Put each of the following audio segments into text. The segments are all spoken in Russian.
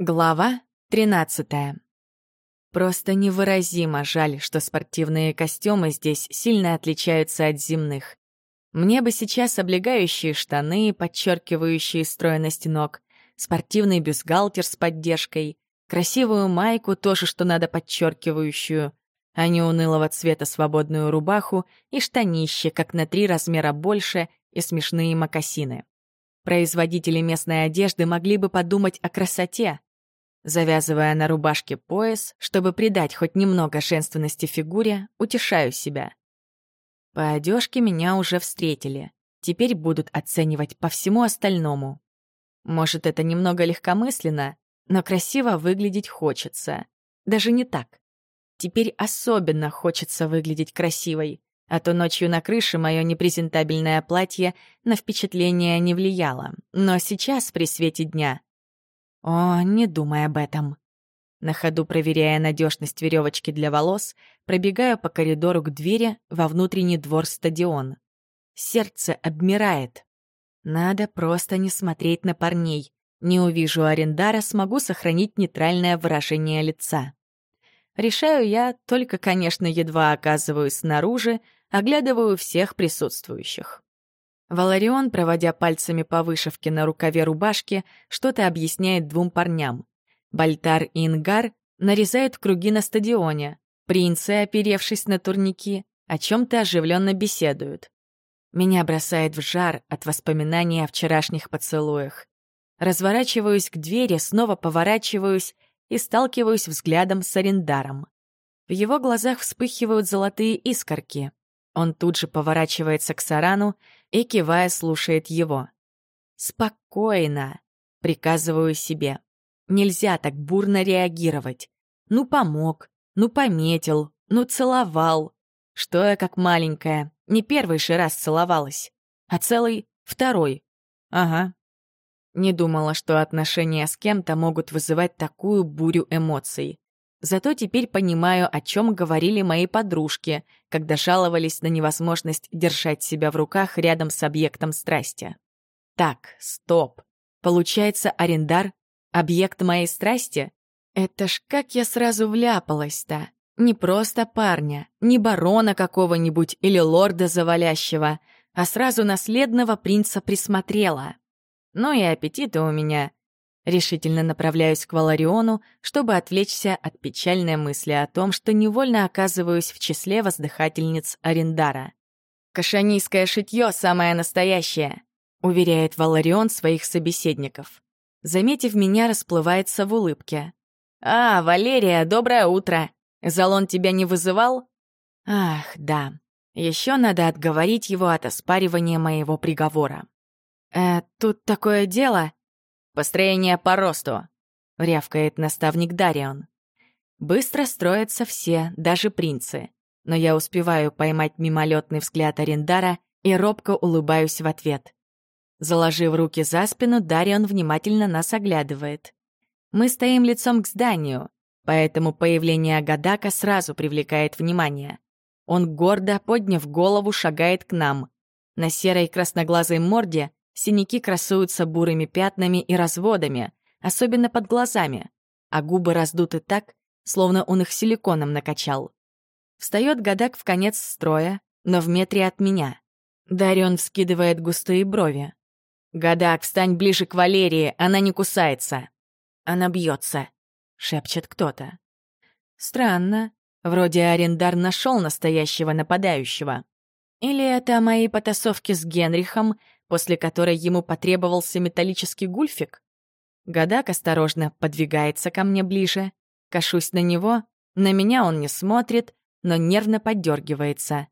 Глава 13. Просто невыразимо жаль, что спортивные костюмы здесь сильно отличаются от земных. Мне бы сейчас облегающие штаны, подчеркивающие стройность ног, спортивный бюстгальтер с поддержкой, красивую майку, тоже что надо подчеркивающую, а не унылого цвета свободную рубаху и штанище, как на три размера больше, и смешные мокасины. Производители местной одежды могли бы подумать о красоте, Завязывая на рубашке пояс, чтобы придать хоть немного женственности фигуре, утешаю себя. По одежке меня уже встретили. Теперь будут оценивать по всему остальному. Может, это немного легкомысленно, но красиво выглядеть хочется. Даже не так. Теперь особенно хочется выглядеть красивой, а то ночью на крыше мое непрезентабельное платье на впечатление не влияло. Но сейчас, при свете дня, о, не думай об этом. На ходу проверяя надежность веревочки для волос, пробегаю по коридору к двери во внутренний двор стадион. Сердце обмирает. Надо просто не смотреть на парней. Не увижу арендара, смогу сохранить нейтральное выражение лица. Решаю я, только, конечно, едва оказываюсь снаружи, оглядываю всех присутствующих. Валарион, проводя пальцами по вышивке на рукаве рубашки, что-то объясняет двум парням. Бальтар и Ингар нарезают круги на стадионе. Принцы, оперевшись на турники, о чем-то оживленно беседуют. Меня бросает в жар от воспоминаний о вчерашних поцелуях. Разворачиваюсь к двери, снова поворачиваюсь и сталкиваюсь взглядом с арендаром. В его глазах вспыхивают золотые искорки. Он тут же поворачивается к Сарану и, кивая, слушает его. «Спокойно», — приказываю себе. «Нельзя так бурно реагировать. Ну, помог, ну, пометил, ну, целовал. Что я как маленькая, не первый же раз целовалась, а целый второй. Ага. Не думала, что отношения с кем-то могут вызывать такую бурю эмоций. Зато теперь понимаю, о чем говорили мои подружки, когда жаловались на невозможность держать себя в руках рядом с объектом страсти. Так, стоп. Получается, арендар — объект моей страсти? Это ж как я сразу вляпалась-то. Не просто парня, не барона какого-нибудь или лорда завалящего, а сразу наследного принца присмотрела. Ну и аппетиты у меня Решительно направляюсь к Валариону, чтобы отвлечься от печальной мысли о том, что невольно оказываюсь в числе воздыхательниц Арендара. «Кашанийское шитье самое настоящее», — уверяет Валарион своих собеседников. Заметив меня, расплывается в улыбке. «А, Валерия, доброе утро! Залон тебя не вызывал?» «Ах, да. Еще надо отговорить его от оспаривания моего приговора». «Э, тут такое дело», «Построение по росту», — рявкает наставник Дарион. Быстро строятся все, даже принцы. Но я успеваю поймать мимолетный взгляд Арендара и робко улыбаюсь в ответ. Заложив руки за спину, Дарион внимательно нас оглядывает. Мы стоим лицом к зданию, поэтому появление Гадака сразу привлекает внимание. Он гордо, подняв голову, шагает к нам. На серой красноглазой морде Синяки красуются бурыми пятнами и разводами, особенно под глазами, а губы раздуты так, словно он их силиконом накачал. Встает Гадак в конец строя, но в метре от меня. Дарион вскидывает густые брови. «Гадак, встань ближе к Валерии, она не кусается!» «Она бьется», — шепчет кто-то. Странно. Вроде Арендар нашел настоящего нападающего. Или это мои потасовки с Генрихом после которой ему потребовался металлический гульфик? Гадак осторожно подвигается ко мне ближе. Кашусь на него, на меня он не смотрит, но нервно поддергивается.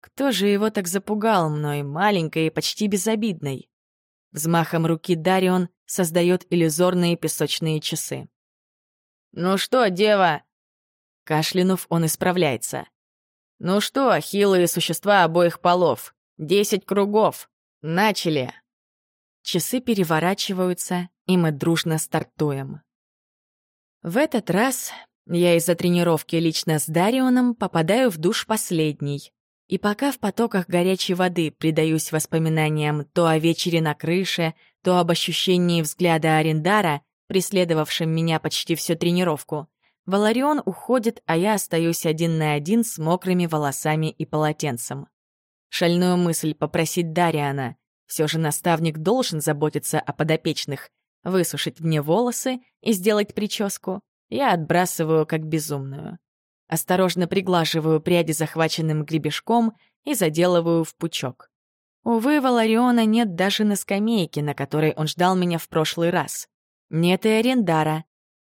Кто же его так запугал мной, маленькой и почти безобидной? Взмахом руки Дарион создает иллюзорные песочные часы. «Ну что, дева?» Кашлянув, он исправляется. «Ну что, хилые существа обоих полов? Десять кругов. Начали!» Часы переворачиваются, и мы дружно стартуем. В этот раз я из-за тренировки лично с Дарионом попадаю в душ последний. И пока в потоках горячей воды предаюсь воспоминаниям то о вечере на крыше, то об ощущении взгляда Арендара, преследовавшим меня почти всю тренировку. Валарион уходит, а я остаюсь один на один с мокрыми волосами и полотенцем. Шальную мысль попросить Дариана. Все же наставник должен заботиться о подопечных, высушить мне волосы и сделать прическу. Я отбрасываю как безумную. Осторожно приглаживаю пряди захваченным гребешком и заделываю в пучок. Увы, Валариона нет даже на скамейке, на которой он ждал меня в прошлый раз. Нет и арендара.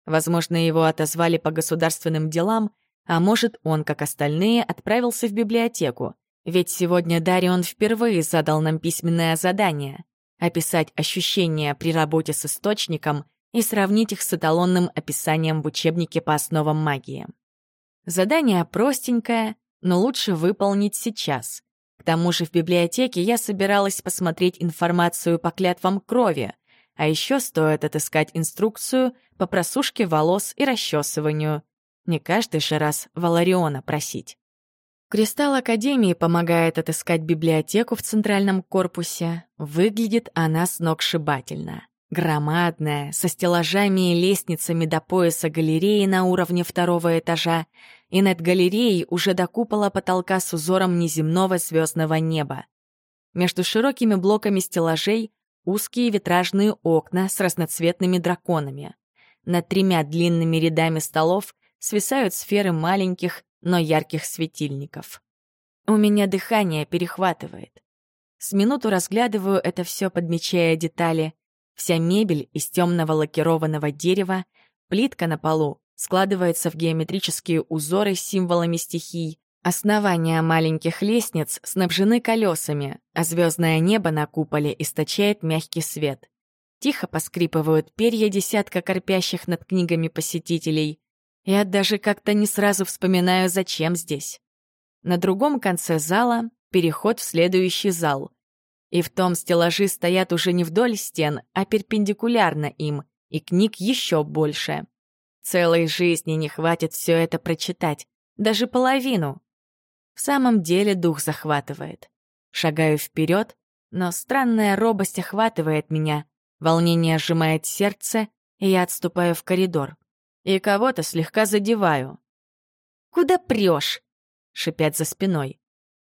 Возможно, его отозвали по государственным делам, а может, он, как остальные, отправился в библиотеку. Ведь сегодня Дарион впервые задал нам письменное задание — описать ощущения при работе с источником и сравнить их с эталонным описанием в учебнике по основам магии. Задание простенькое, но лучше выполнить сейчас. К тому же в библиотеке я собиралась посмотреть информацию по клятвам крови, а еще стоит отыскать инструкцию по просушке волос и расчесыванию. Не каждый же раз Валариона просить. Кристалл Академии помогает отыскать библиотеку в центральном корпусе. Выглядит она сногсшибательно. Громадная, со стеллажами и лестницами до пояса галереи на уровне второго этажа, и над галереей уже до купола потолка с узором неземного звездного неба. Между широкими блоками стеллажей узкие витражные окна с разноцветными драконами. Над тремя длинными рядами столов свисают сферы маленьких, но ярких светильников. У меня дыхание перехватывает. С минуту разглядываю это все, подмечая детали. Вся мебель из темного лакированного дерева, плитка на полу складывается в геометрические узоры с символами стихий, основания маленьких лестниц снабжены колесами, а звездное небо на куполе источает мягкий свет. Тихо поскрипывают перья десятка корпящих над книгами посетителей. Я даже как-то не сразу вспоминаю, зачем здесь. На другом конце зала — переход в следующий зал. И в том стеллажи стоят уже не вдоль стен, а перпендикулярно им, и книг еще больше. Целой жизни не хватит все это прочитать, даже половину. В самом деле дух захватывает. Шагаю вперед, но странная робость охватывает меня, волнение сжимает сердце, и я отступаю в коридор. И кого-то слегка задеваю. «Куда прешь?» — шипят за спиной.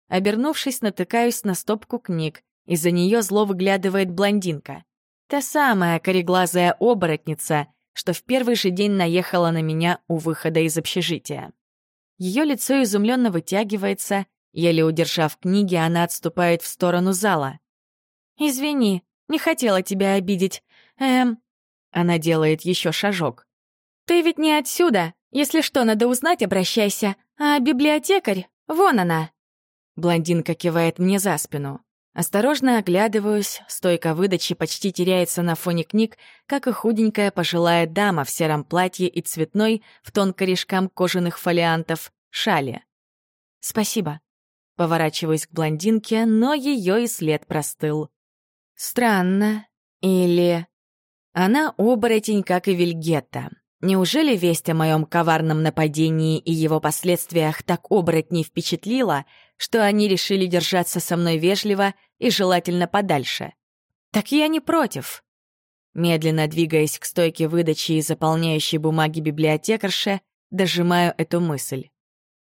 Обернувшись, натыкаюсь на стопку книг, из-за нее зло выглядывает блондинка. Та самая кореглазая оборотница, что в первый же день наехала на меня у выхода из общежития. Ее лицо изумленно вытягивается, еле удержав книги, она отступает в сторону зала. «Извини, не хотела тебя обидеть. Эм...» Она делает еще шажок. «Ты ведь не отсюда. Если что, надо узнать, обращайся. А библиотекарь? Вон она!» Блондинка кивает мне за спину. Осторожно оглядываюсь, стойка выдачи почти теряется на фоне книг, как и худенькая пожилая дама в сером платье и цветной, в тон корешкам кожаных фолиантов, шале. «Спасибо». Поворачиваюсь к блондинке, но ее и след простыл. Странно. Или... Она оборотень, как и Вильгетта. Неужели весть о моем коварном нападении и его последствиях так оборотней впечатлила, что они решили держаться со мной вежливо и желательно подальше? Так я не против. Медленно двигаясь к стойке выдачи и заполняющей бумаги библиотекарше, дожимаю эту мысль.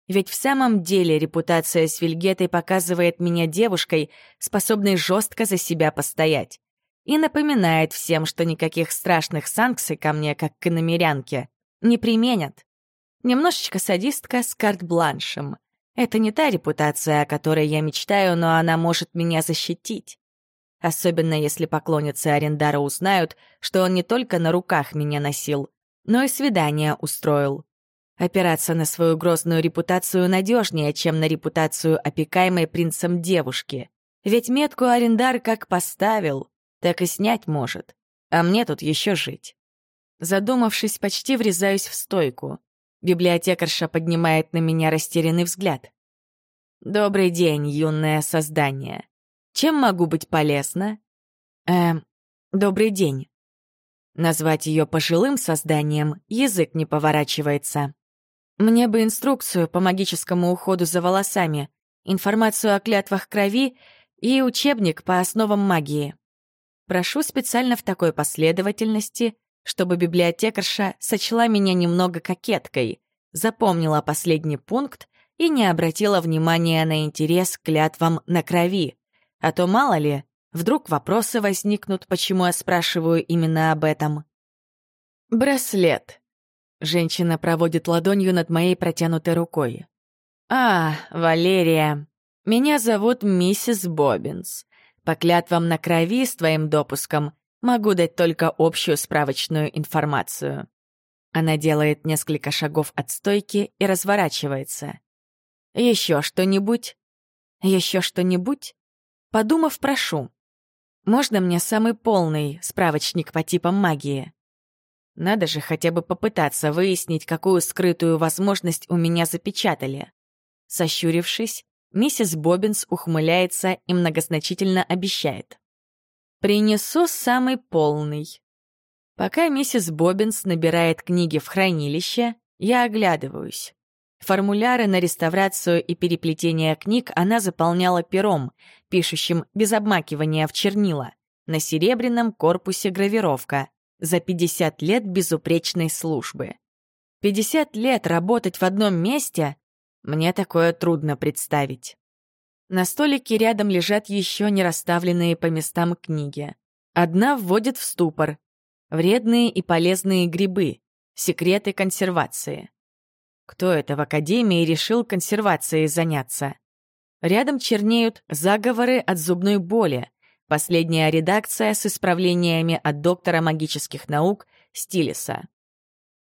Ведь в самом деле репутация с Вильгетой показывает меня девушкой, способной жестко за себя постоять и напоминает всем, что никаких страшных санкций ко мне, как к иномерянке, не применят. Немножечко садистка с карт-бланшем. Это не та репутация, о которой я мечтаю, но она может меня защитить. Особенно если поклонницы Арендара узнают, что он не только на руках меня носил, но и свидание устроил. Опираться на свою грозную репутацию надежнее, чем на репутацию опекаемой принцем девушки. Ведь метку Арендар как поставил, так и снять может. А мне тут еще жить. Задумавшись, почти врезаюсь в стойку. Библиотекарша поднимает на меня растерянный взгляд. «Добрый день, юное создание. Чем могу быть полезна?» «Эм, добрый день». Назвать ее пожилым созданием язык не поворачивается. Мне бы инструкцию по магическому уходу за волосами, информацию о клятвах крови и учебник по основам магии. Прошу специально в такой последовательности, чтобы библиотекарша сочла меня немного кокеткой, запомнила последний пункт и не обратила внимания на интерес к клятвам на крови. А то, мало ли, вдруг вопросы возникнут, почему я спрашиваю именно об этом. «Браслет». Женщина проводит ладонью над моей протянутой рукой. «А, Валерия, меня зовут миссис Боббинс. По клятвам на крови с твоим допуском могу дать только общую справочную информацию». Она делает несколько шагов от стойки и разворачивается. Еще что-нибудь? Еще что-нибудь? Подумав, прошу. Можно мне самый полный справочник по типам магии? Надо же хотя бы попытаться выяснить, какую скрытую возможность у меня запечатали. Сощурившись, миссис Боббинс ухмыляется и многозначительно обещает. «Принесу самый полный». Пока миссис Боббинс набирает книги в хранилище, я оглядываюсь. Формуляры на реставрацию и переплетение книг она заполняла пером, пишущим без обмакивания в чернила. На серебряном корпусе гравировка. За 50 лет безупречной службы. 50 лет работать в одном месте? Мне такое трудно представить. На столике рядом лежат еще не расставленные по местам книги. Одна вводит в ступор. Вредные и полезные грибы. Секреты консервации. Кто это в академии решил консервацией заняться? Рядом чернеют заговоры от зубной боли. Последняя редакция с исправлениями от доктора магических наук Стилиса.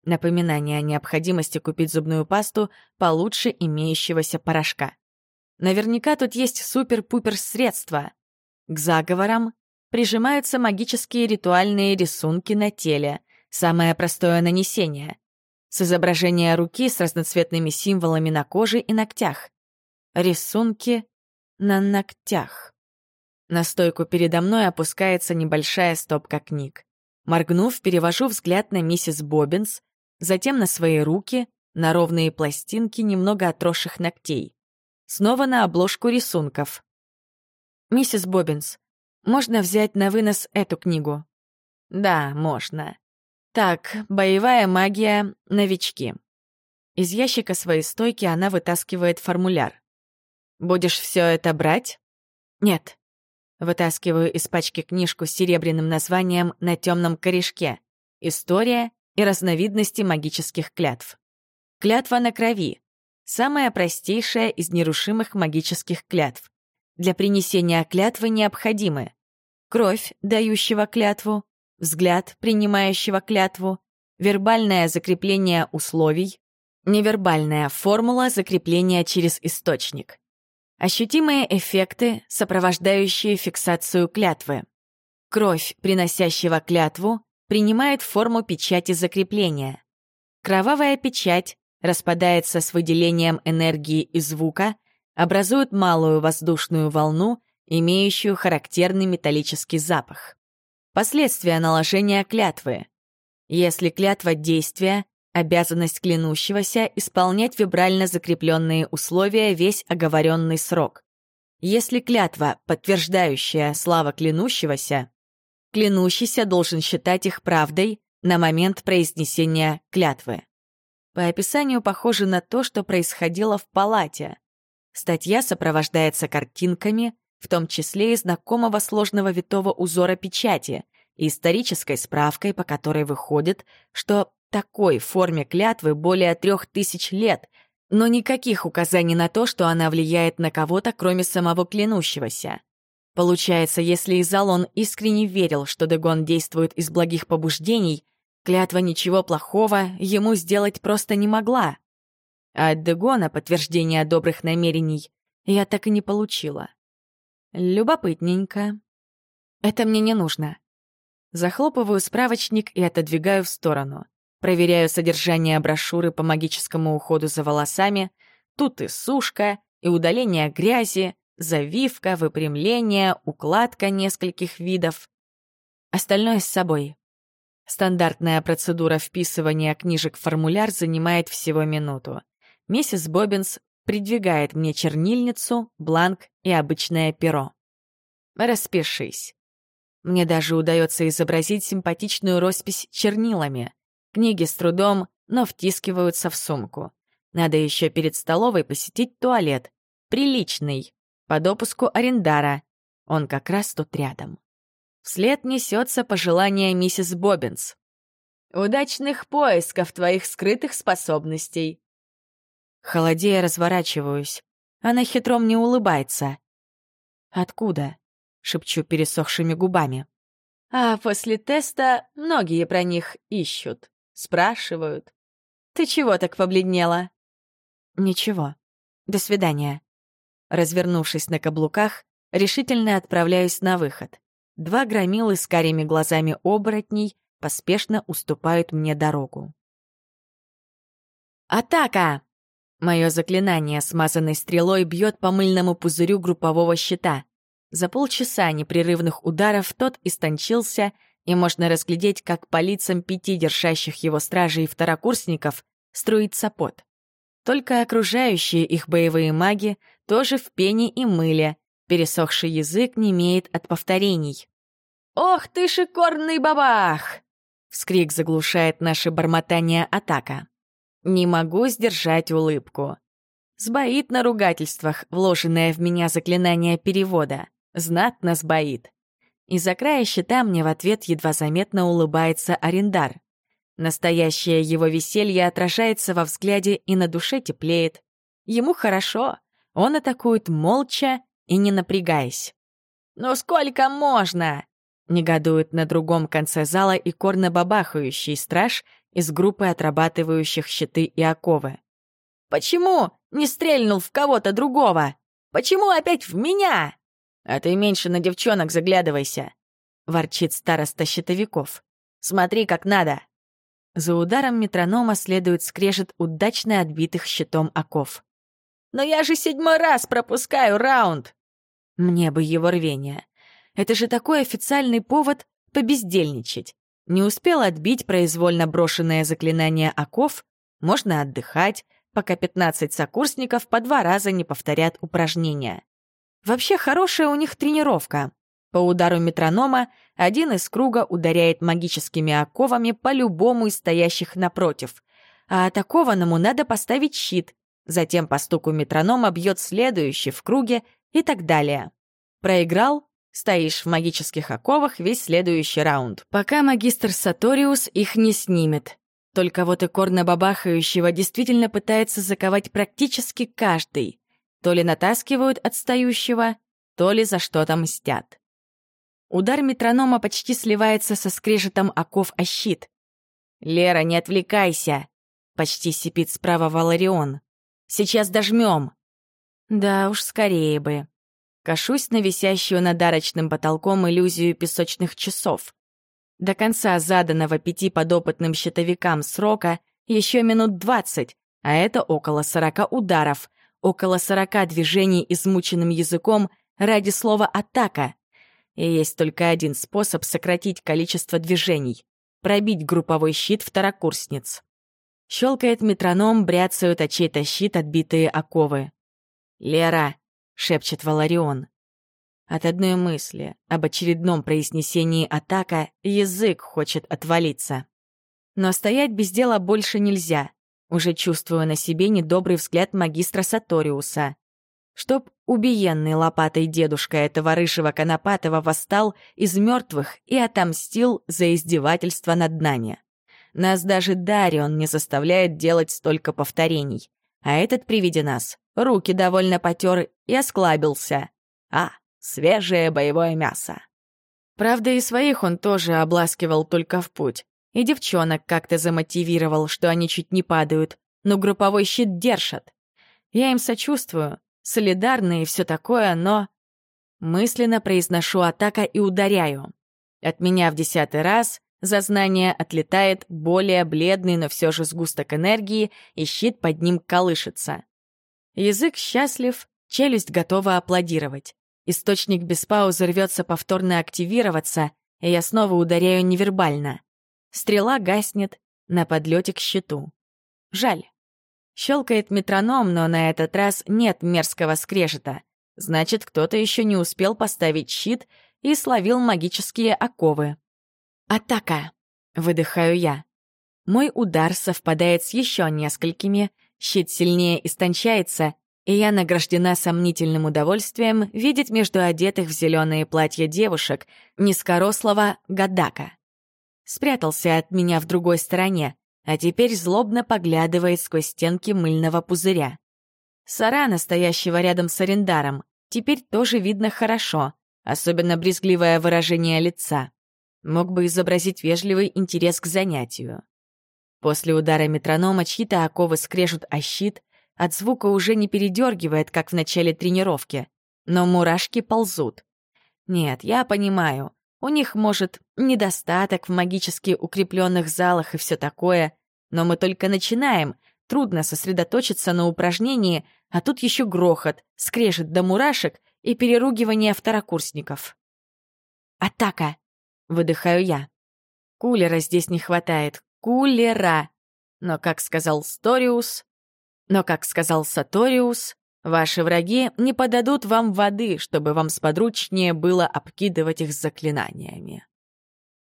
Напоминание о необходимости купить зубную пасту получше имеющегося порошка. Наверняка тут есть супер-пупер средства. К заговорам прижимаются магические ритуальные рисунки на теле, самое простое нанесение с изображения руки с разноцветными символами на коже и ногтях. Рисунки на ногтях. На стойку передо мной опускается небольшая стопка книг. Моргнув, перевожу взгляд на миссис Боббинс, затем на свои руки, на ровные пластинки немного отросших ногтей. Снова на обложку рисунков. «Миссис Боббинс, можно взять на вынос эту книгу?» «Да, можно. Так, боевая магия, новички. Из ящика своей стойки она вытаскивает формуляр. «Будешь все это брать?» «Нет». Вытаскиваю из пачки книжку с серебряным названием на темном корешке «История и разновидности магических клятв». Клятва на крови. Самая простейшая из нерушимых магических клятв. Для принесения клятвы необходимы кровь, дающего клятву, взгляд принимающего клятву, вербальное закрепление условий, невербальная формула закрепления через источник, ощутимые эффекты, сопровождающие фиксацию клятвы. Кровь, приносящего клятву, принимает форму печати закрепления. Кровавая печать распадается с выделением энергии и звука, образует малую воздушную волну, имеющую характерный металлический запах. Последствия наложения клятвы. Если клятва действия, обязанность клянущегося исполнять вибрально закрепленные условия весь оговоренный срок. Если клятва, подтверждающая слава клянущегося, клянущийся должен считать их правдой на момент произнесения клятвы. По описанию похоже на то, что происходило в палате. Статья сопровождается картинками, в том числе и знакомого сложного витого узора печати, и исторической справкой, по которой выходит, что такой форме клятвы более трех тысяч лет, но никаких указаний на то, что она влияет на кого-то, кроме самого клянущегося. Получается, если Изалон искренне верил, что Дегон действует из благих побуждений, клятва ничего плохого ему сделать просто не могла. А от Дегона подтверждения добрых намерений я так и не получила. Любопытненько. Это мне не нужно. Захлопываю справочник и отодвигаю в сторону. Проверяю содержание брошюры по магическому уходу за волосами. Тут и сушка, и удаление грязи, завивка, выпрямление, укладка нескольких видов. Остальное с собой. Стандартная процедура вписывания книжек в формуляр занимает всего минуту. Миссис Боббинс придвигает мне чернильницу, бланк и обычное перо. «Распишись». Мне даже удается изобразить симпатичную роспись чернилами. Книги с трудом, но втискиваются в сумку. Надо еще перед столовой посетить туалет. Приличный. По допуску арендара. Он как раз тут рядом. Вслед несется пожелание миссис Боббинс. «Удачных поисков твоих скрытых способностей!» Холодея разворачиваюсь. Она хитро мне улыбается. «Откуда?» — шепчу пересохшими губами. «А после теста многие про них ищут, спрашивают. Ты чего так побледнела?» «Ничего. До свидания». Развернувшись на каблуках, решительно отправляюсь на выход. Два громилы с карими глазами оборотней поспешно уступают мне дорогу. «Атака!» Мое заклинание, смазанной стрелой, бьет по мыльному пузырю группового щита. За полчаса непрерывных ударов тот истончился, и можно разглядеть, как по лицам пяти держащих его стражей и второкурсников струится пот. Только окружающие их боевые маги тоже в пене и мыле, пересохший язык не имеет от повторений. «Ох ты, шикарный бабах!» Вскрик заглушает наше бормотание атака. Не могу сдержать улыбку. Сбоит на ругательствах вложенное в меня заклинание перевода. Знатно сбоит. Из-за края щита мне в ответ едва заметно улыбается арендар. Настоящее его веселье отражается во взгляде и на душе теплеет. Ему хорошо. Он атакует молча и не напрягаясь. «Ну сколько можно?» Негодует на другом конце зала и корно бабахающий страж из группы отрабатывающих щиты и оковы. «Почему не стрельнул в кого-то другого? Почему опять в меня?» «А ты меньше на девчонок заглядывайся», — ворчит староста щитовиков. «Смотри, как надо». За ударом метронома следует скрежет удачно отбитых щитом оков. «Но я же седьмой раз пропускаю раунд!» Мне бы его рвение. Это же такой официальный повод побездельничать. Не успел отбить произвольно брошенное заклинание оков, можно отдыхать, пока 15 сокурсников по два раза не повторят упражнения. Вообще хорошая у них тренировка. По удару метронома один из круга ударяет магическими оковами по любому из стоящих напротив, а атакованному надо поставить щит, затем по стуку метронома бьет следующий в круге и так далее. Проиграл — стоишь в магических оковах весь следующий раунд, пока магистр Саториус их не снимет. Только вот и корна бабахающего действительно пытается заковать практически каждый. То ли натаскивают отстающего, то ли за что-то мстят. Удар метронома почти сливается со скрежетом оков о щит. «Лера, не отвлекайся!» — почти сипит справа Валарион. «Сейчас дожмем!» Да уж, скорее бы. Кашусь на висящую над арочным потолком иллюзию песочных часов. До конца заданного пяти подопытным щитовикам срока еще минут двадцать, а это около сорока ударов — около сорока движений измученным языком ради слова «атака». И есть только один способ сократить количество движений — пробить групповой щит второкурсниц. Щелкает метроном, бряцают от чей-то щит отбитые оковы. «Лера!» — шепчет Валарион. От одной мысли об очередном произнесении атака язык хочет отвалиться. Но стоять без дела больше нельзя уже чувствую на себе недобрый взгляд магистра Саториуса. Чтоб убиенный лопатой дедушка этого рыжего Конопатова восстал из мертвых и отомстил за издевательство над нами. Нас даже Дарион не заставляет делать столько повторений. А этот при виде нас руки довольно потер и осклабился. А, свежее боевое мясо. Правда, и своих он тоже обласкивал только в путь. И девчонок как-то замотивировал, что они чуть не падают, но групповой щит держат. Я им сочувствую, солидарны и все такое, но... Мысленно произношу атака и ударяю. От меня в десятый раз за знание отлетает более бледный, но все же сгусток энергии, и щит под ним колышется. Язык счастлив, челюсть готова аплодировать. Источник без паузы рвется повторно активироваться, и я снова ударяю невербально. Стрела гаснет на подлете к щиту. Жаль. Щелкает метроном, но на этот раз нет мерзкого скрежета. Значит, кто-то еще не успел поставить щит и словил магические оковы. «Атака!» — выдыхаю я. Мой удар совпадает с еще несколькими, щит сильнее истончается, и я награждена сомнительным удовольствием видеть между одетых в зеленые платья девушек низкорослого Гадака. Спрятался от меня в другой стороне, а теперь злобно поглядывает сквозь стенки мыльного пузыря. Сара, настоящего рядом с Арендаром, теперь тоже видно хорошо, особенно брезгливое выражение лица. Мог бы изобразить вежливый интерес к занятию. После удара метронома чьи-то оковы скрежут о щит, от звука уже не передергивает, как в начале тренировки, но мурашки ползут. Нет, я понимаю, у них, может, недостаток в магически укрепленных залах и все такое, но мы только начинаем, трудно сосредоточиться на упражнении, а тут еще грохот, скрежет до мурашек и переругивание второкурсников. «Атака!» — выдыхаю я. Кулера здесь не хватает. Кулера! Но, как сказал Сториус... Но, как сказал Саториус, ваши враги не подадут вам воды, чтобы вам сподручнее было обкидывать их заклинаниями.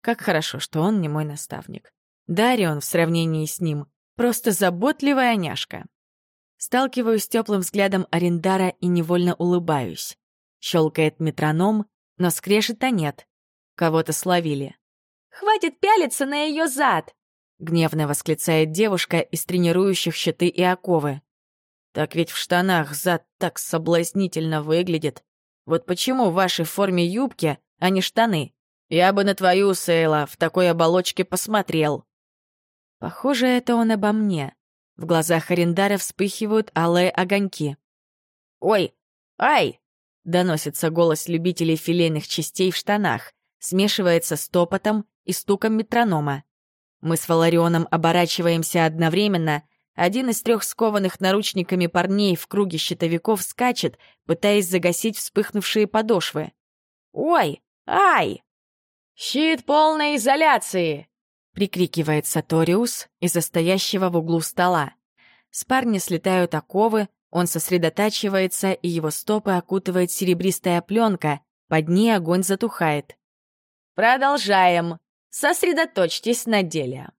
Как хорошо, что он не мой наставник. Дарион в сравнении с ним — просто заботливая няшка. Сталкиваюсь с теплым взглядом Арендара и невольно улыбаюсь. Щелкает метроном, но скрежета нет. Кого-то словили. «Хватит пялиться на ее зад!» — гневно восклицает девушка из тренирующих щиты и оковы. «Так ведь в штанах зад так соблазнительно выглядит. Вот почему в вашей форме юбки, а не штаны? Я бы на твою, Сейла, в такой оболочке посмотрел». Похоже, это он обо мне. В глазах Арендара вспыхивают алые огоньки. «Ой! Ай!» — доносится голос любителей филейных частей в штанах, смешивается с топотом и стуком метронома. Мы с Валарионом оборачиваемся одновременно. Один из трех скованных наручниками парней в круге щитовиков скачет, пытаясь загасить вспыхнувшие подошвы. «Ой! Ай!» «Щит полной изоляции!» — прикрикивает Саториус из-за стоящего в углу стола. С парня слетают оковы, он сосредотачивается, и его стопы окутывает серебристая пленка, под ней огонь затухает. «Продолжаем. Сосредоточьтесь на деле».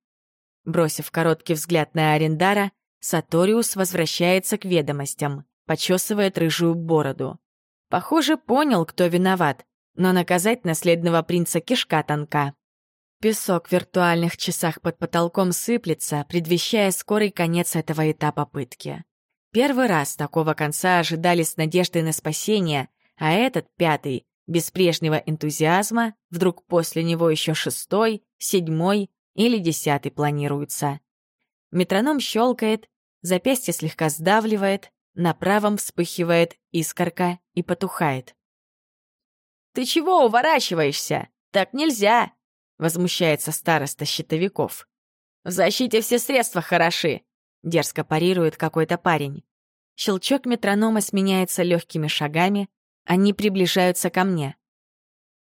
Бросив короткий взгляд на Арендара, Саториус возвращается к ведомостям, почесывает рыжую бороду. Похоже, понял, кто виноват, но наказать наследного принца кишка тонка. Песок в виртуальных часах под потолком сыплется, предвещая скорый конец этого этапа пытки. Первый раз такого конца ожидали с надеждой на спасение, а этот, пятый, без прежнего энтузиазма, вдруг после него еще шестой, седьмой или десятый планируется. Метроном щелкает, запястье слегка сдавливает, на правом вспыхивает искорка и потухает. «Ты чего уворачиваешься? Так нельзя!» возмущается староста щитовиков. «В защите все средства хороши», — дерзко парирует какой-то парень. Щелчок метронома сменяется легкими шагами, они приближаются ко мне.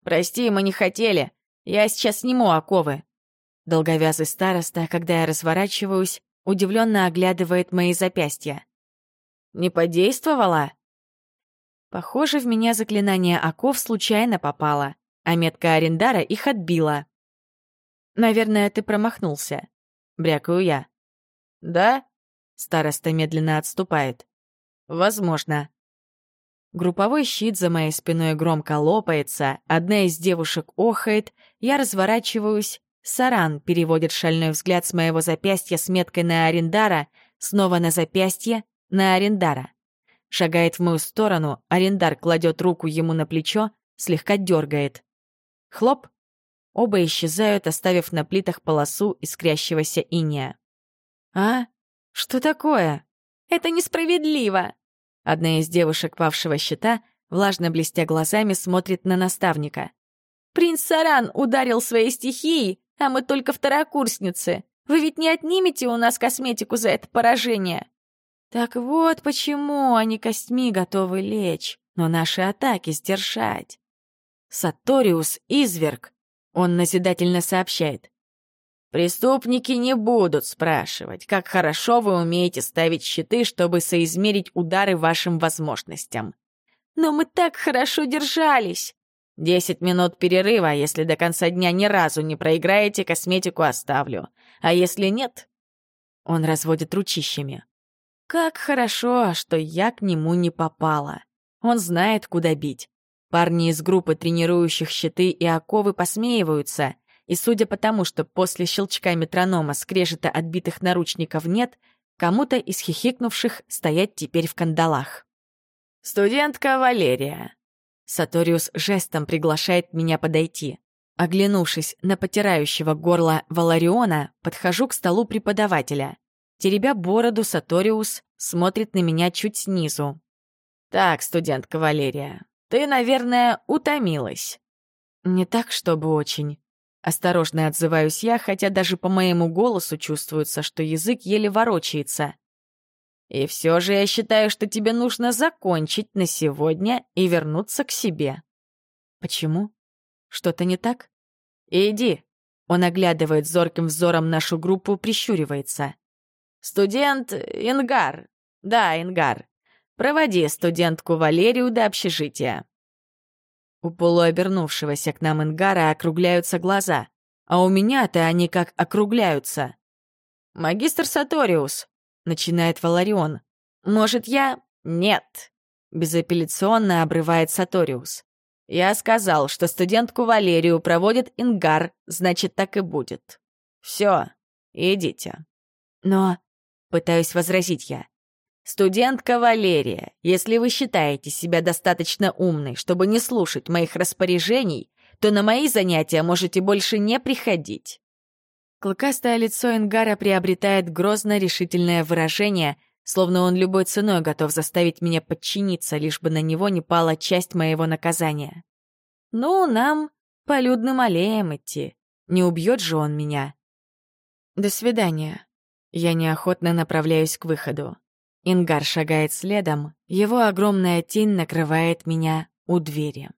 «Прости, мы не хотели. Я сейчас сниму оковы». Долговязый староста, когда я разворачиваюсь, удивленно оглядывает мои запястья. «Не подействовала?» Похоже, в меня заклинание оков случайно попало, а метка Арендара их отбила. «Наверное, ты промахнулся», — брякаю я. «Да?» — староста медленно отступает. «Возможно». Групповой щит за моей спиной громко лопается, одна из девушек охает, я разворачиваюсь, Саран переводит шальной взгляд с моего запястья с меткой на Арендара, снова на запястье, на Арендара. Шагает в мою сторону, Арендар кладет руку ему на плечо, слегка дергает. Хлоп! Оба исчезают, оставив на плитах полосу искрящегося иния. «А? Что такое? Это несправедливо!» Одна из девушек павшего щита, влажно блестя глазами, смотрит на наставника. «Принц Саран ударил своей стихией, а мы только второкурсницы. Вы ведь не отнимете у нас косметику за это поражение?» «Так вот почему они костьми готовы лечь, но наши атаки сдержать». Саториус — изверг, он назидательно сообщает. «Преступники не будут спрашивать, как хорошо вы умеете ставить щиты, чтобы соизмерить удары вашим возможностям». «Но мы так хорошо держались!» Десять минут перерыва, если до конца дня ни разу не проиграете, косметику оставлю. А если нет...» Он разводит ручищами. «Как хорошо, что я к нему не попала. Он знает, куда бить. Парни из группы, тренирующих щиты и оковы, посмеиваются, и судя по тому, что после щелчка метронома скрежета отбитых наручников нет, кому-то из хихикнувших стоять теперь в кандалах. «Студентка Валерия». Саториус жестом приглашает меня подойти. Оглянувшись на потирающего горло Валариона, подхожу к столу преподавателя. Теребя бороду, Саториус смотрит на меня чуть снизу. «Так, студентка Валерия, ты, наверное, утомилась». «Не так, чтобы очень». Осторожно отзываюсь я, хотя даже по моему голосу чувствуется, что язык еле ворочается. «И все же я считаю, что тебе нужно закончить на сегодня и вернуться к себе». «Почему? Что-то не так?» «Иди». Он оглядывает зорким взором нашу группу, прищуривается. «Студент Ингар. Да, Ингар. Проводи студентку Валерию до общежития». У полуобернувшегося к нам Ингара округляются глаза, а у меня-то они как округляются. «Магистр Саториус», — начинает Валарион. «Может, я...» «Нет», — безапелляционно обрывает Саториус. «Я сказал, что студентку Валерию проводит Ингар, значит, так и будет. Все, идите». «Но...» — пытаюсь возразить я. «Студентка Валерия, если вы считаете себя достаточно умной, чтобы не слушать моих распоряжений, то на мои занятия можете больше не приходить». Клыкастое лицо Энгара приобретает грозно-решительное выражение, словно он любой ценой готов заставить меня подчиниться, лишь бы на него не пала часть моего наказания. «Ну, нам по людным аллеям идти. Не убьет же он меня». «До свидания». Я неохотно направляюсь к выходу. Ингар шагает следом, его огромная тень накрывает меня у двери.